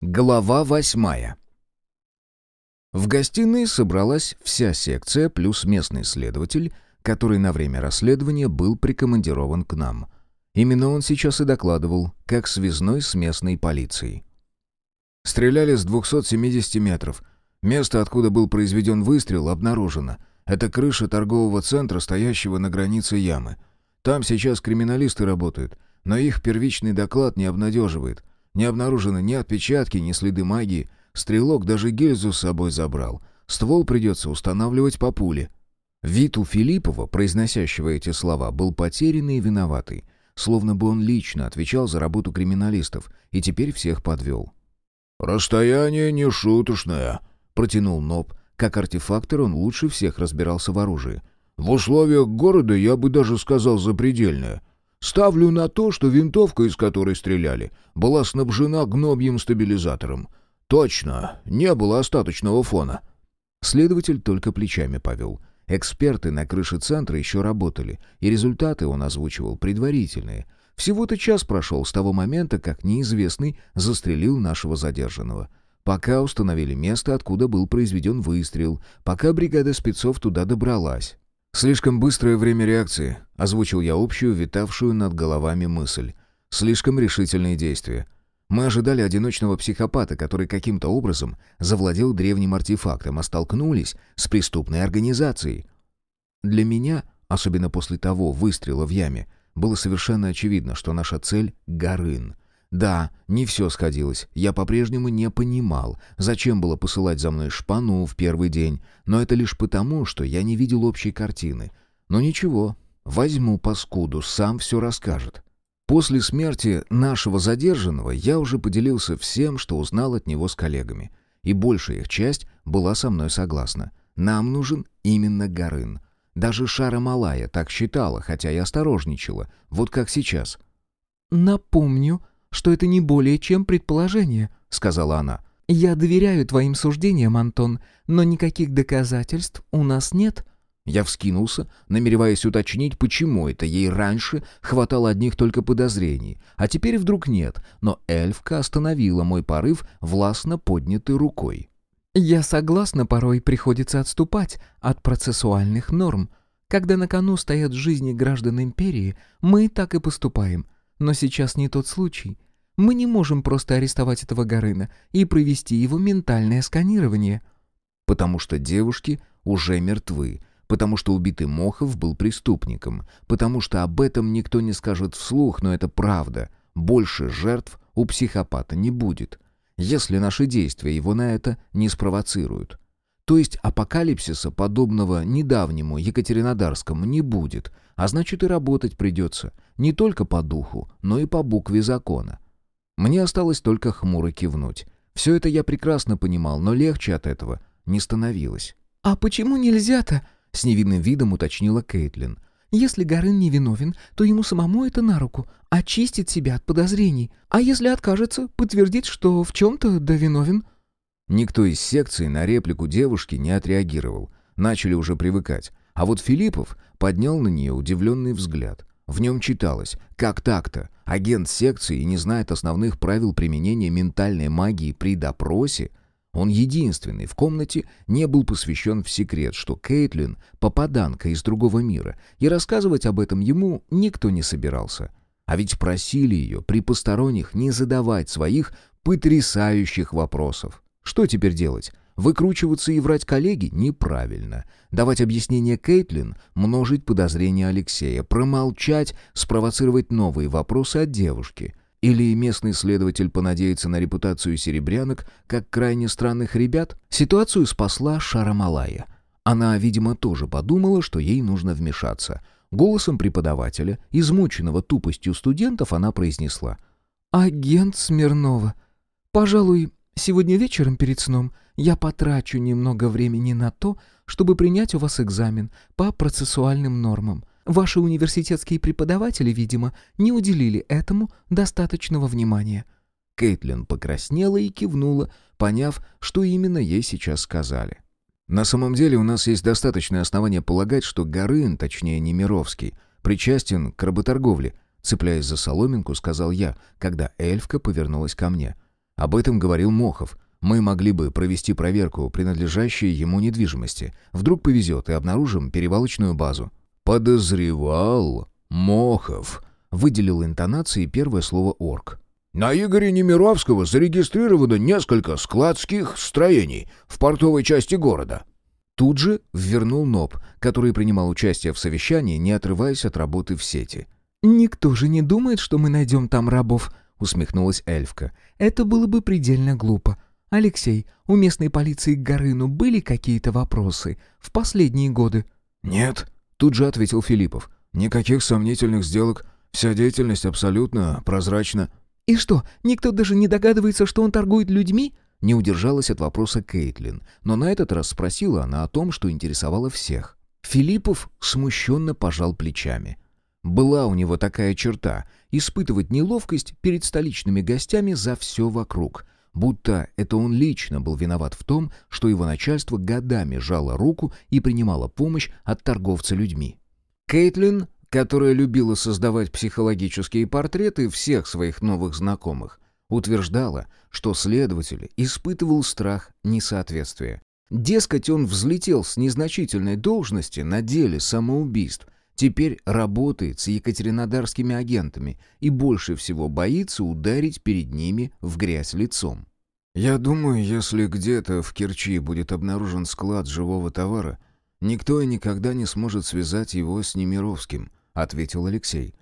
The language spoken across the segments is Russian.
Глава восьмая. В гостиной собралась вся секция плюс местный следователь, который на время расследования был прикомандирован к нам. Именно он сейчас и докладывал, как связной с местной полицией. Стреляли с 270 метров. Место, откуда был произведен выстрел, обнаружено. Это крыша торгового центра, стоящего на границе ямы. Там сейчас криминалисты работают, но их первичный доклад не обнадеживает. Не обнаружено ни отпечатки, ни следы магии. Стрелок даже гильзу с собой забрал. Ствол придется устанавливать по пуле. Вид у Филиппова, произносящего эти слова, был потерянный и виноватый. Словно бы он лично отвечал за работу криминалистов и теперь всех подвел. «Расстояние не шуточное», — протянул Ноб. Как артефактор он лучше всех разбирался в оружии. «В условиях города я бы даже сказал запредельное. Ставлю на то, что винтовка, из которой стреляли, была снабжена гнобьим стабилизатором. Точно, не было остаточного фона. Следователь только плечами повел. Эксперты на крыше центра еще работали, и результаты он озвучивал предварительные. Всего-то час прошел с того момента, как неизвестный застрелил нашего задержанного. Пока установили место, откуда был произведен выстрел, пока бригада спецов туда добралась. «Слишком быстрое время реакции», — озвучил я общую, витавшую над головами мысль. «Слишком решительные действия. Мы ожидали одиночного психопата, который каким-то образом завладел древним артефактом, а столкнулись с преступной организацией. Для меня, особенно после того выстрела в яме, было совершенно очевидно, что наша цель — Горын — да, не все сходилось. Я по-прежнему не понимал, зачем было посылать за мной шпану в первый день, но это лишь потому, что я не видел общей картины. Но ничего, возьму паскуду, сам все расскажет. После смерти нашего задержанного я уже поделился всем, что узнал от него с коллегами. И большая их часть была со мной согласна. Нам нужен именно Горын. Даже Шара Малая так считала, хотя и осторожничала, вот как сейчас. «Напомню», что это не более чем предположение», — сказала она. «Я доверяю твоим суждениям, Антон, но никаких доказательств у нас нет». Я вскинулся, намереваясь уточнить, почему это ей раньше хватало одних только подозрений, а теперь вдруг нет, но эльфка остановила мой порыв властно поднятой рукой. «Я согласна, порой приходится отступать от процессуальных норм. Когда на кону стоят жизни граждан империи, мы так и поступаем. Но сейчас не тот случай. Мы не можем просто арестовать этого Горына и провести его ментальное сканирование. Потому что девушки уже мертвы, потому что убитый Мохов был преступником, потому что об этом никто не скажет вслух, но это правда. Больше жертв у психопата не будет, если наши действия его на это не спровоцируют. То есть апокалипсиса, подобного недавнему Екатеринодарскому, не будет, а значит и работать придется, не только по духу, но и по букве закона. Мне осталось только хмуро кивнуть. Все это я прекрасно понимал, но легче от этого не становилось. «А почему нельзя-то?» — с невинным видом уточнила Кейтлин. «Если Горын невиновен, то ему самому это на руку, очистит себя от подозрений. А если откажется, подтвердит, что в чем-то да виновен». Никто из секции на реплику девушки не отреагировал. Начали уже привыкать. А вот Филиппов поднял на нее удивленный взгляд. В нем читалось «Как так-то? Агент секции не знает основных правил применения ментальной магии при допросе?» Он единственный в комнате не был посвящен в секрет, что Кейтлин — попаданка из другого мира, и рассказывать об этом ему никто не собирался. А ведь просили ее при посторонних не задавать своих потрясающих вопросов. Что теперь делать? Выкручиваться и врать коллеге неправильно. Давать объяснение Кейтлин, множить подозрения Алексея, промолчать, спровоцировать новые вопросы от девушки. Или местный следователь понадеется на репутацию серебрянок, как крайне странных ребят? Ситуацию спасла Шарамалая. Она, видимо, тоже подумала, что ей нужно вмешаться. Голосом преподавателя, измученного тупостью студентов, она произнесла. «Агент Смирнова, пожалуй, Сегодня вечером перед сном я потрачу немного времени на то, чтобы принять у вас экзамен по процессуальным нормам. Ваши университетские преподаватели, видимо, не уделили этому достаточного внимания». Кейтлин покраснела и кивнула, поняв, что именно ей сейчас сказали. «На самом деле у нас есть достаточное основание полагать, что Горын, точнее Немировский, причастен к работорговле», цепляясь за соломинку, сказал я, когда эльфка повернулась ко мне – Об этом говорил Мохов. Мы могли бы провести проверку принадлежащей ему недвижимости. Вдруг повезет и обнаружим перевалочную базу. «Подозревал Мохов», — выделил интонацией первое слово «орк». «На Игоря Немировского зарегистрировано несколько складских строений в портовой части города». Тут же ввернул Ноб, который принимал участие в совещании, не отрываясь от работы в сети. «Никто же не думает, что мы найдем там рабов», — усмехнулась эльфка. «Это было бы предельно глупо. Алексей, у местной полиции к Горыну были какие-то вопросы в последние годы?» «Нет», — тут же ответил Филиппов. «Никаких сомнительных сделок. Вся деятельность абсолютно прозрачна». «И что, никто даже не догадывается, что он торгует людьми?» Не удержалась от вопроса Кейтлин, но на этот раз спросила она о том, что интересовало всех. Филиппов смущенно пожал плечами. Была у него такая черта — испытывать неловкость перед столичными гостями за все вокруг, будто это он лично был виноват в том, что его начальство годами жало руку и принимало помощь от торговца людьми. Кейтлин, которая любила создавать психологические портреты всех своих новых знакомых, утверждала, что следователь испытывал страх несоответствия. Дескать, он взлетел с незначительной должности на деле самоубийств, теперь работает с екатеринодарскими агентами и больше всего боится ударить перед ними в грязь лицом. «Я думаю, если где-то в Керчи будет обнаружен склад живого товара, никто и никогда не сможет связать его с Немировским», — ответил Алексей.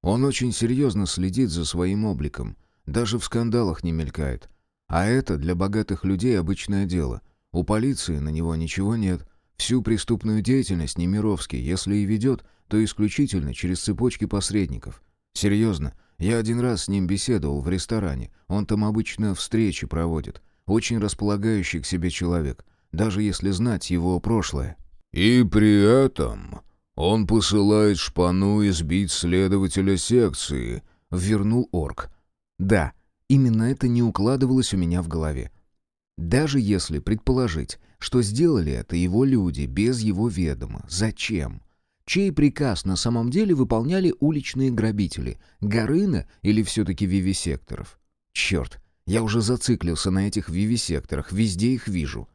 «Он очень серьезно следит за своим обликом, даже в скандалах не мелькает. А это для богатых людей обычное дело. У полиции на него ничего нет. Всю преступную деятельность Немировский, если и ведет, то исключительно через цепочки посредников. Серьезно, я один раз с ним беседовал в ресторане. Он там обычно встречи проводит. Очень располагающий к себе человек, даже если знать его прошлое. «И при этом он посылает шпану избить следователя секции», — вернул орк. Да, именно это не укладывалось у меня в голове. Даже если предположить, что сделали это его люди без его ведома, зачем? Чей приказ на самом деле выполняли уличные грабители? Горына или все-таки вивисекторов? Черт, я уже зациклился на этих вивисекторах, везде их вижу.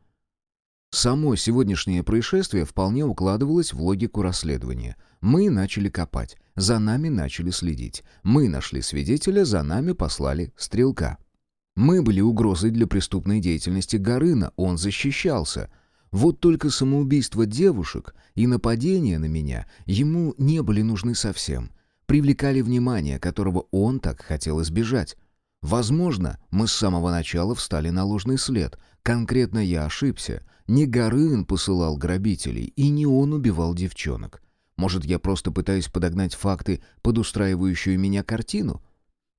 Само сегодняшнее происшествие вполне укладывалось в логику расследования. Мы начали копать, за нами начали следить. Мы нашли свидетеля, за нами послали стрелка. Мы были угрозой для преступной деятельности Горына, он защищался. Вот только самоубийство девушек и нападение на меня ему не были нужны совсем. Привлекали внимание, которого он так хотел избежать. Возможно, мы с самого начала встали на ложный след. Конкретно я ошибся. Не Горын посылал грабителей, и не он убивал девчонок. Может, я просто пытаюсь подогнать факты под устраивающую меня картину?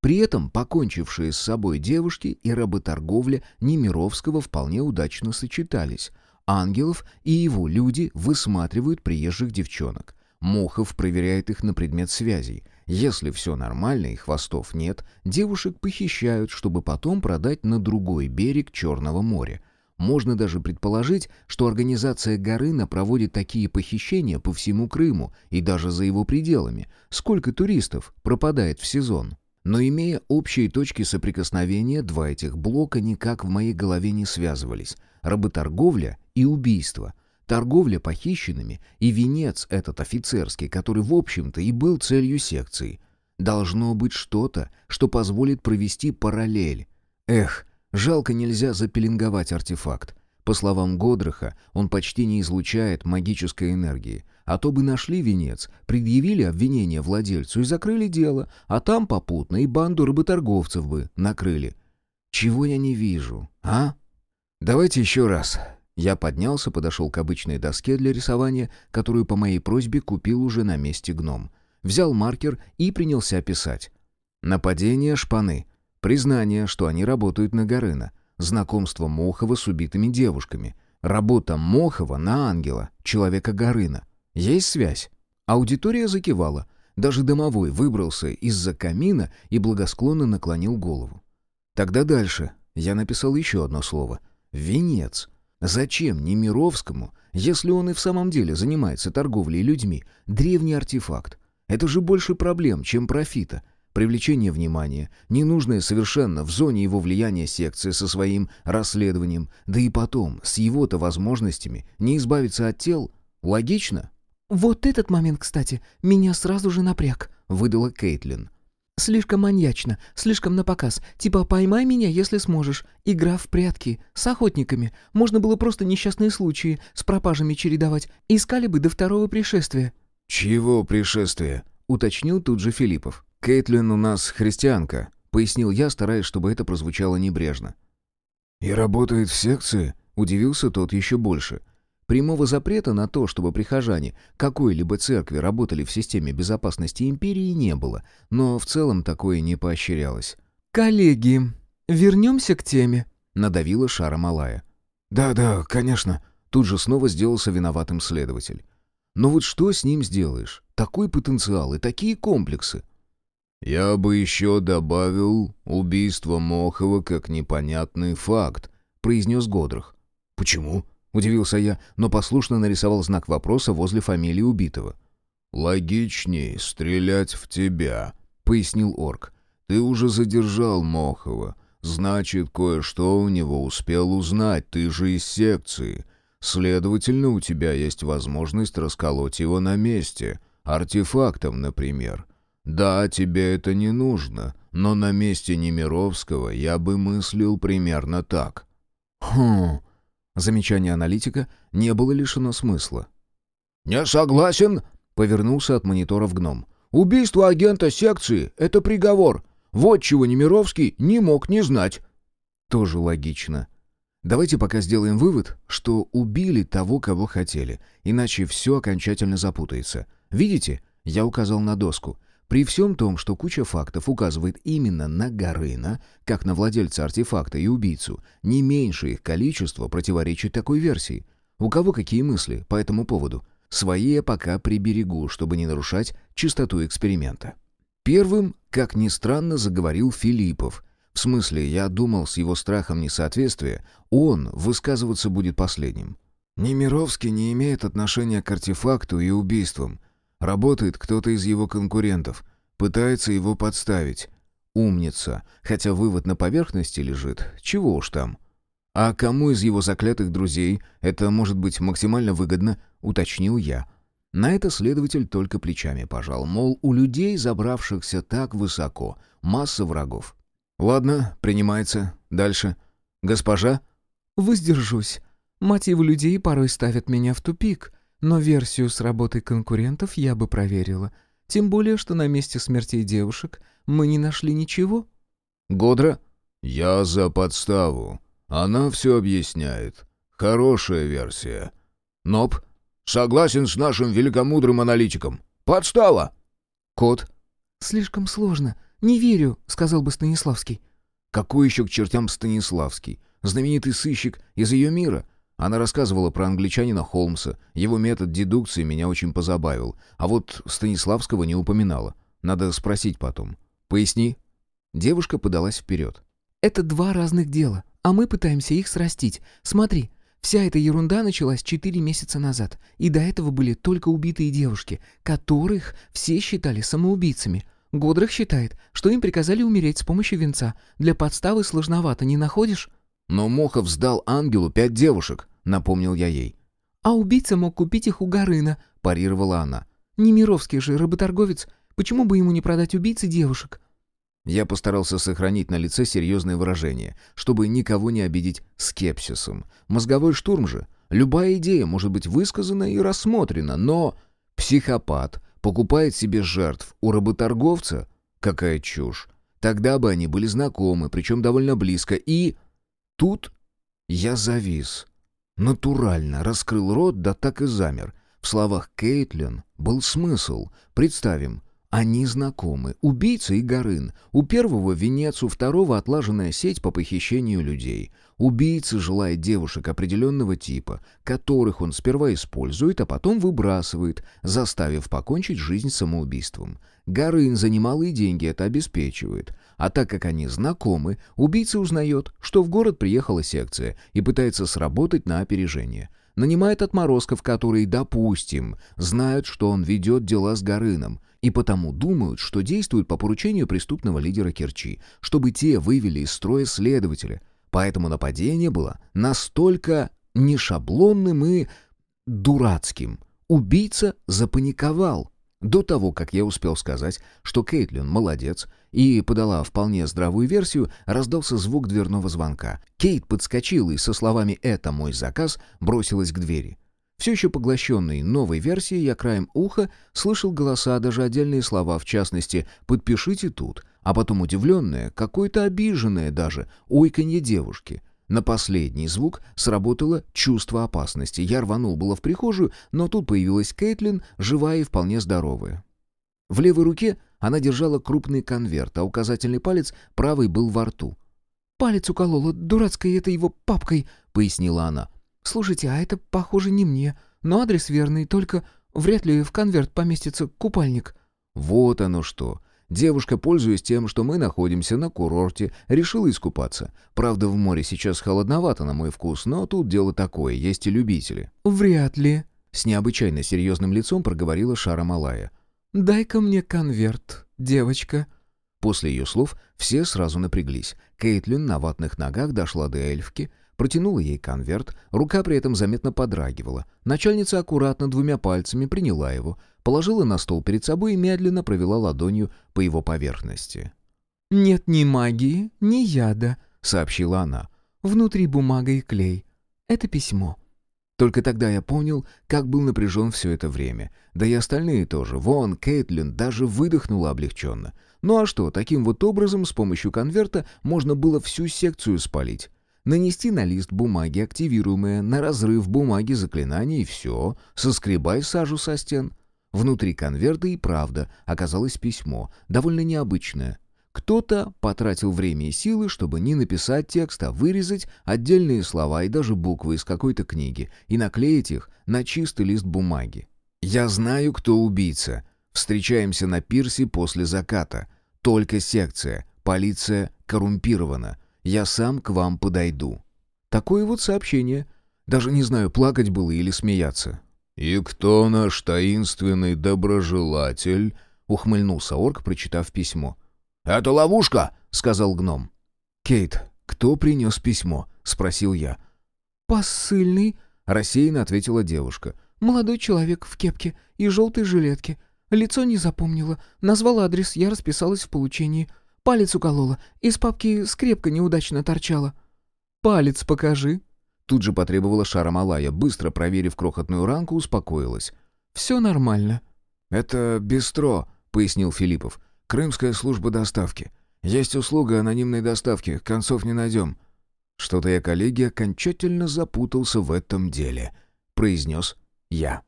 При этом покончившие с собой девушки и работорговля Немировского вполне удачно сочетались. Ангелов и его люди высматривают приезжих девчонок. Мохов проверяет их на предмет связей. Если все нормально и хвостов нет, девушек похищают, чтобы потом продать на другой берег Черного моря. Можно даже предположить, что организация Горына проводит такие похищения по всему Крыму и даже за его пределами. Сколько туристов пропадает в сезон? Но имея общие точки соприкосновения, два этих блока никак в моей голове не связывались. Работорговля и убийство. Торговля похищенными и венец этот офицерский, который, в общем-то, и был целью секции. Должно быть что-то, что позволит провести параллель. Эх, Жалко нельзя запеленговать артефакт. По словам Годраха, он почти не излучает магической энергии. А то бы нашли венец, предъявили обвинение владельцу и закрыли дело, а там попутно и банду работорговцев бы накрыли. Чего я не вижу, а? Давайте еще раз. Я поднялся, подошел к обычной доске для рисования, которую по моей просьбе купил уже на месте гном. Взял маркер и принялся писать. Нападение шпаны. Признание, что они работают на Горына. Знакомство Мохова с убитыми девушками. Работа Мохова на ангела, человека Горына. Есть связь? Аудитория закивала. Даже домовой выбрался из-за камина и благосклонно наклонил голову. Тогда дальше. Я написал еще одно слово. «Венец». Зачем Немировскому, если он и в самом деле занимается торговлей людьми, древний артефакт? Это же больше проблем, чем профита. привлечение внимания, ненужное совершенно в зоне его влияния секция со своим расследованием, да и потом, с его-то возможностями, не избавиться от тел. Логично? «Вот этот момент, кстати, меня сразу же напряг», — выдала Кейтлин. «Слишком маньячно, слишком напоказ. Типа «поймай меня, если сможешь». Игра в прятки. С охотниками. Можно было просто несчастные случаи с пропажами чередовать. Искали бы до второго пришествия». «Чего пришествия?» — уточнил тут же Филиппов. «Кейтлин у нас христианка», — пояснил я, стараясь, чтобы это прозвучало небрежно. «И работает в секции?» — удивился тот еще больше. Прямого запрета на то, чтобы прихожане какой-либо церкви работали в системе безопасности империи, не было, но в целом такое не поощрялось. «Коллеги, вернемся к теме», — надавила Шара Малая. «Да-да, конечно», — тут же снова сделался виноватым следователь. «Но вот что с ним сделаешь? Такой потенциал и такие комплексы. «Я бы еще добавил убийство Мохова как непонятный факт», — произнес Годрах. «Почему?» — удивился я, но послушно нарисовал знак вопроса возле фамилии убитого. «Логичней стрелять в тебя», — пояснил орк. «Ты уже задержал Мохова. Значит, кое-что у него успел узнать, ты же из секции. Следовательно, у тебя есть возможность расколоть его на месте. Артефактом, например. Да, тебе это не нужно, но на месте Немировского я бы мыслил примерно так. Хм. Замечание аналитика не было лишено смысла. «Не согласен», — повернулся от мониторов гном. «Убийство агента секции — это приговор. Вот чего Немировский не мог не знать». Тоже логично. Давайте пока сделаем вывод, что убили того, кого хотели, иначе все окончательно запутается. Видите? Я указал на доску. При всем том, что куча фактов указывает именно на Горына, как на владельца артефакта и убийцу, не меньше их количество противоречит такой версии. У кого какие мысли по этому поводу? Свои я пока приберегу, чтобы не нарушать чистоту эксперимента. Первым, как ни странно, заговорил Филиппов. В смысле, я думал, с его страхом несоответствия, он высказываться будет последним. «Немировский не имеет отношения к артефакту и убийствам», Работает кто-то из его конкурентов. Пытается его подставить. Умница. Хотя вывод на поверхности лежит. Чего уж там. А кому из его заклятых друзей это может быть максимально выгодно, уточнил я. На это следователь только плечами пожал. Мол, у людей, забравшихся так высоко, масса врагов. Ладно, принимается. Дальше. Госпожа? Воздержусь. Мотивы людей порой ставят меня в тупик. Но версию с работой конкурентов я бы проверила. Тем более, что на месте смертей девушек мы не нашли ничего. Годра? Я за подставу. Она все объясняет. Хорошая версия. Ноб? Согласен с нашим великомудрым аналитиком. Подстава. Кот? Слишком сложно. Не верю, сказал бы Станиславский. Какой еще к чертям Станиславский? Знаменитый сыщик из ее мира? Она рассказывала про англичанина Холмса. Его метод дедукции меня очень позабавил. А вот Станиславского не упоминала. Надо спросить потом. Поясни. Девушка подалась вперед. «Это два разных дела, а мы пытаемся их срастить. Смотри, вся эта ерунда началась четыре месяца назад, и до этого были только убитые девушки, которых все считали самоубийцами. Годрах считает, что им приказали умереть с помощью венца. Для подставы сложновато, не находишь?» «Но Мохов сдал ангелу пять девушек», — напомнил я ей. «А убийца мог купить их у Горына», — парировала она. «Немировский же работорговец. Почему бы ему не продать убийце девушек?» Я постарался сохранить на лице серьезное выражение, чтобы никого не обидеть скепсисом. Мозговой штурм же. Любая идея может быть высказана и рассмотрена, но... Психопат покупает себе жертв у работорговца? Какая чушь. Тогда бы они были знакомы, причем довольно близко, и... Тут я завис. Натурально раскрыл рот, да так и замер. В словах Кейтлин был смысл. Представим, они знакомы. Убийца и Горын. У первого венец, у второго отлаженная сеть по похищению людей. Убийца желает девушек определенного типа, которых он сперва использует, а потом выбрасывает, заставив покончить жизнь самоубийством. Горын за немалые деньги это обеспечивает. А так как они знакомы, убийца узнает, что в город приехала секция и пытается сработать на опережение. Нанимает отморозков, которые, допустим, знают, что он ведет дела с Горыном, и потому думают, что действуют по поручению преступного лидера Керчи, чтобы те вывели из строя следователя. Поэтому нападение было настолько нешаблонным и дурацким. Убийца запаниковал. До того, как я успел сказать, что Кейтлин молодец и подала вполне здравую версию, раздался звук дверного звонка. Кейт подскочила и со словами «это мой заказ» бросилась к двери. Все еще поглощенный новой версией, я краем уха слышал голоса, даже отдельные слова, в частности «подпишите тут», а потом удивленное, какое-то обиженное даже, ойканье девушки. На последний звук сработало чувство опасности. Я рванул было в прихожую, но тут появилась Кейтлин, живая и вполне здоровая. В левой руке она держала крупный конверт, а указательный палец правый был во рту. «Палец уколола, дурацкой это его папкой», — пояснила она. «Слушайте, а это, похоже, не мне. Но адрес верный, только вряд ли в конверт поместится купальник». «Вот оно что. Девушка, пользуясь тем, что мы находимся на курорте, решила искупаться. Правда, в море сейчас холодновато на мой вкус, но тут дело такое, есть и любители». «Вряд ли», — с необычайно серьезным лицом проговорила Шара Малая. «Дай-ка мне конверт, девочка». После ее слов все сразу напряглись. Кейтлин на ватных ногах дошла до эльфки, Протянула ей конверт, рука при этом заметно подрагивала. Начальница аккуратно двумя пальцами приняла его, положила на стол перед собой и медленно провела ладонью по его поверхности. «Нет ни магии, ни яда», — сообщила она. «Внутри бумага и клей. Это письмо». Только тогда я понял, как был напряжен все это время. Да и остальные тоже. Вон, Кейтлин даже выдохнула облегченно. Ну а что, таким вот образом, с помощью конверта, можно было всю секцию спалить. Нанести на лист бумаги активируемое на разрыв бумаги заклинание и все, соскребай сажу со стен. Внутри конверта и правда оказалось письмо, довольно необычное. Кто-то потратил время и силы, чтобы не написать текст, а вырезать отдельные слова и даже буквы из какой-то книги и наклеить их на чистый лист бумаги. «Я знаю, кто убийца. Встречаемся на пирсе после заката. Только секция. Полиция коррумпирована. Я сам к вам подойду». Такое вот сообщение. Даже не знаю, плакать было или смеяться. «И кто наш таинственный доброжелатель?» — ухмыльнулся орк, прочитав письмо. «Это ловушка!» — сказал гном. «Кейт, кто принес письмо?» — спросил я. «Посыльный», — рассеянно ответила девушка. «Молодой человек в кепке и желтой жилетке. Лицо не запомнила. Назвал адрес, я расписалась в получении. Палец уколола. Из папки скрепка неудачно торчала. «Палец покажи». Тут же потребовала Шара Малая, быстро проверив крохотную ранку, успокоилась. «Все нормально». «Это бистро», — пояснил Филиппов. «Крымская служба доставки. Есть услуга анонимной доставки, концов не найдем». «Что-то я, коллеги, окончательно запутался в этом деле», — произнес я.